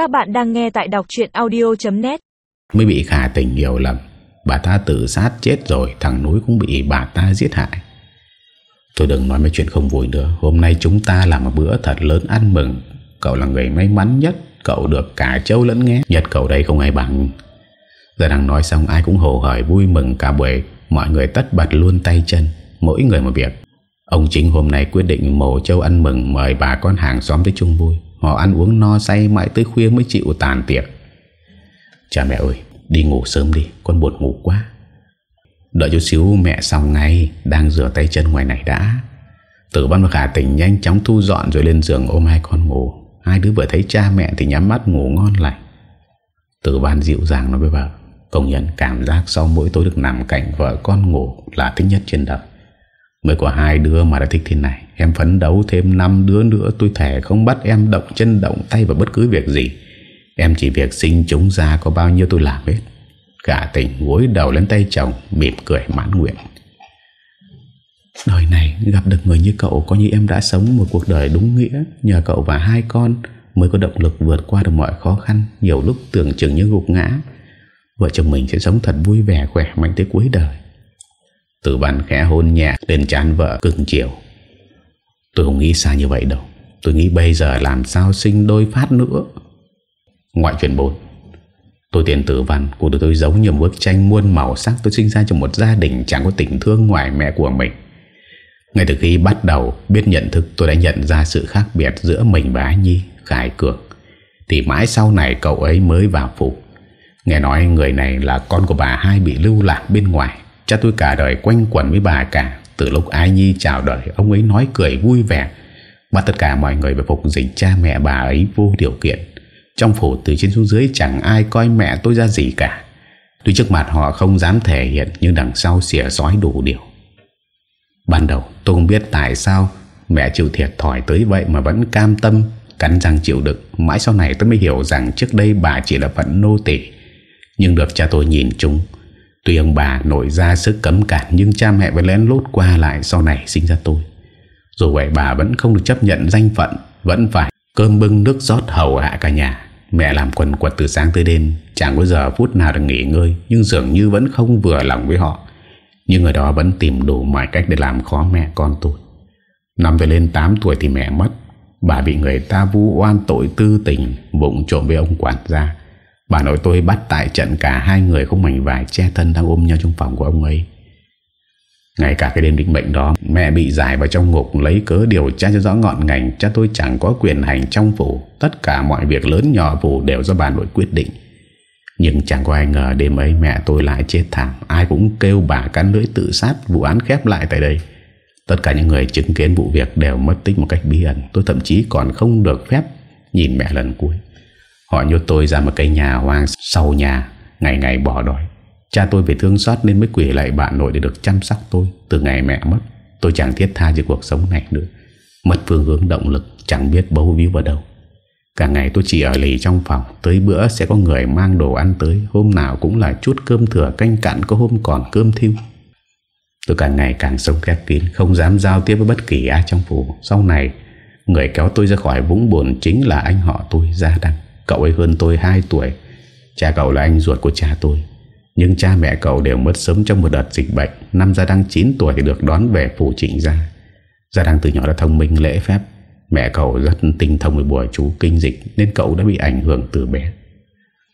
Các bạn đang nghe tại đọc chuyện audio.net Mới bị khả tình hiểu lầm, Bà ta tự sát chết rồi, Thằng núi cũng bị bà ta giết hại. Tôi đừng nói mấy chuyện không vui nữa, Hôm nay chúng ta làm một bữa thật lớn ăn mừng. Cậu là người may mắn nhất, Cậu được cả châu lẫn nghe. Nhật cậu đây không ai bằng. Giờ đang nói xong, ai cũng hồ hởi vui mừng cả buổi. Mọi người tất bật luôn tay chân, Mỗi người một việc. Ông chính hôm nay quyết định mổ châu ăn mừng, Mời bà con hàng xóm tới chung vui. Họ ăn uống no say mãi tới khuya mới chịu tàn tiệc. Cha mẹ ơi, Đi ngủ sớm đi, Con buồn ngủ quá. Đợi chút xíu mẹ xong ngay, Đang rửa tay chân ngoài này đã. Tử văn và khả tỉnh nhanh chóng thu dọn Rồi lên giường ôm hai con ngủ. Hai đứa vừa thấy cha mẹ thì nhắm mắt ngủ ngon lành. Tử văn dịu dàng nói với vợ Công nhận cảm giác sau mỗi tối được nằm cạnh vợ con ngủ Là thích nhất trên đời. Mới có hai đứa mà đã thích thế này. Em phấn đấu thêm 5 đứa nữa, Tôi thể không bắt em động chân động tay Vào bất cứ việc gì. Em chỉ việc sinh chúng ra có bao nhiêu tôi làm hết. Cả tỉnh gối đầu lên tay chồng, Mỉm cười mãn nguyện. Đời này gặp được người như cậu Có như em đã sống một cuộc đời đúng nghĩa. Nhờ cậu và hai con Mới có động lực vượt qua được mọi khó khăn, Nhiều lúc tưởng chừng như gục ngã. Vợ chồng mình sẽ sống thật vui vẻ, khỏe mạnh tới cuối đời. Tử văn khẽ hôn nhẹ lên chán vợ, cưng chiều. Tôi không nghĩ xa như vậy đâu. Tôi nghĩ bây giờ làm sao sinh đôi phát nữa. Ngoại chuyện 4 Tôi tiền tử văn, Cuộc đời tôi giống như một bức tranh muôn màu sắc. Tôi sinh ra trong một gia đình chẳng có tình thương ngoài mẹ của mình. Ngay từ khi bắt đầu biết nhận thức, Tôi đã nhận ra sự khác biệt giữa mình và anh Nhi, Khải Cường. Thì mãi sau này cậu ấy mới vào phủ. Nghe nói người này là con của bà hai bị lưu lạc bên ngoài. Cha tôi cả đời quanh quẩn với bà cả. Từ lúc Ai Nhi chào đời, Ông ấy nói cười vui vẻ. Mà tất cả mọi người về phục dịch cha mẹ bà ấy vô điều kiện. Trong phủ từ trên xuống dưới Chẳng ai coi mẹ tôi ra gì cả. Tuy trước mặt họ không dám thể hiện, Nhưng đằng sau xỉa sói đủ điều. Ban đầu, tôi không biết tại sao Mẹ chịu thiệt thòi tới vậy Mà vẫn cam tâm, Cắn răng chịu đựng. Mãi sau này tôi mới hiểu rằng Trước đây bà chỉ là phận nô tỉ Nhưng được cha tôi nhìn chúng Tuy ông bà nội ra sức cấm cản, Nhưng cha mẹ vẫn lén lút qua lại Sau này sinh ra tôi. Dù vậy bà vẫn không được chấp nhận danh phận, Vẫn phải cơm bưng nước rót hầu hạ cả nhà. Mẹ làm quần quật từ sáng tới đêm, Chẳng có giờ phút nào được nghỉ ngơi, Nhưng dường như vẫn không vừa lòng với họ. Nhưng người đó vẫn tìm đủ mọi cách Để làm khó mẹ con tôi. Năm về lên 8 tuổi thì mẹ mất. Bà bị người ta vu oan tội tư tình Bụng trộm với ông quản gia. Bà nội tôi bắt tại trận cả hai người không mảnh vải che thân đang ôm nhau trong phòng của ông ấy. Ngay cả cái đêm định mệnh đó, mẹ bị giải vào trong ngục lấy cớ điều tra cho rõ ngọn ngành. Cha tôi chẳng có quyền hành trong phủ. Tất cả mọi việc lớn nhỏ phủ đều do bà nội quyết định. Nhưng chẳng có ai ngờ đêm ấy mẹ tôi lại chết thảm. Ai cũng kêu bà cắn lưỡi tự sát, vụ án khép lại tại đây. Tất cả những người chứng kiến vụ việc đều mất tích một cách bí ẩn. Tôi thậm chí còn không được phép nhìn mẹ lần cuối. Họ nhốt tôi ra một cây nhà hoang sau nhà, Ngày ngày bỏ đói. Cha tôi phải thương xót nên mới quỷ lại bạn nội Để được chăm sóc tôi Từ ngày mẹ mất. Tôi chẳng thiết tha cho cuộc sống này nữa. Mất phương hướng động lực, Chẳng biết bấu víu vào đâu. Cả ngày tôi chỉ ở lì trong phòng, Tới bữa sẽ có người mang đồ ăn tới. Hôm nào cũng là chút cơm thừa canh cạn, Có hôm còn cơm thiêu. Tôi càng ngày càng sống khép kín, Không dám giao tiếp với bất kỳ ai trong phủ. Sau này, Người kéo tôi ra khỏi vũng buồn Chính là anh họ tôi, Gia Đăng. Cậu ấy hơn tôi 2 tuổi. Cha cậu là anh ruột của cha tôi. Nhưng cha mẹ cậu đều mất sớm trong một đợt dịch bệnh. Năm Gia Đăng 9 tuổi thì được đón về phủ trịnh gia. Gia Đăng từ nhỏ đã thông minh, lễ phép. Mẹ cậu rất tinh thông với bùa chú kinh dịch, Nên cậu đã bị ảnh hưởng từ bé.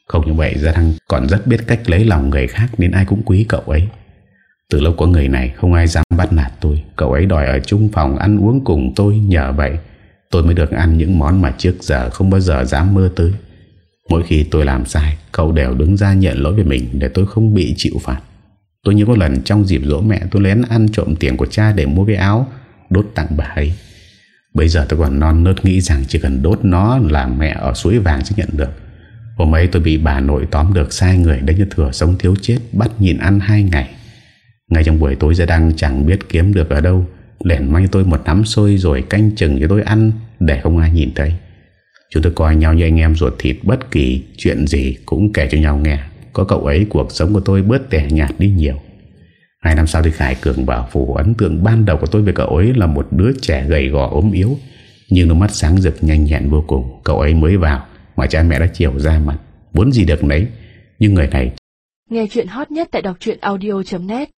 Không như vậy, Gia Đăng còn rất biết cách lấy lòng người khác Nên ai cũng quý cậu ấy. Từ lâu có người này, không ai dám bắt nạt tôi. Cậu ấy đòi ở chung phòng ăn uống cùng tôi Nhờ vậy. Tôi mới được ăn những món mà trước giờ không bao giờ dám mơ tới. Mỗi khi tôi làm sai, Cậu đều đứng ra nhận lỗi về mình Để tôi không bị chịu phạt. Tôi nhớ có lần trong dịp dỗ mẹ, Tôi lén ăn trộm tiền của cha để mua cái áo Đốt tặng bà ấy. Bây giờ tôi còn non nớt nghĩ rằng Chỉ cần đốt nó là mẹ ở suối vàng sẽ nhận được. Hôm ấy tôi bị bà nội tóm được sai người Đánh như thừa sống thiếu chết, Bắt nhìn ăn hai ngày. Ngay trong buổi tối ra đang chẳng biết kiếm được ở đâu. Lẻn may tôi một nắm xôi Rồi canh chừng cho tôi ăn Để không ai nhìn thấy. Chúng tôi coi nhau như anh em ruột thịt, Bất kỳ chuyện gì cũng kể cho nhau nghe. Có cậu ấy, cuộc sống của tôi bớt tẻ nhạt đi nhiều. Hai năm sau thì Khải Cường bảo phủ ấn tượng ban đầu của tôi về cậu ấy là một đứa trẻ gầy gò ốm yếu. Nhưng đôi mắt sáng rực, nhanh nhẹn vô cùng. Cậu ấy mới vào Mà cha mẹ đã chiều ra mặt. Muốn gì được nấy, Nhưng người này Nghe chuyện hot nhất tại đọc audio.net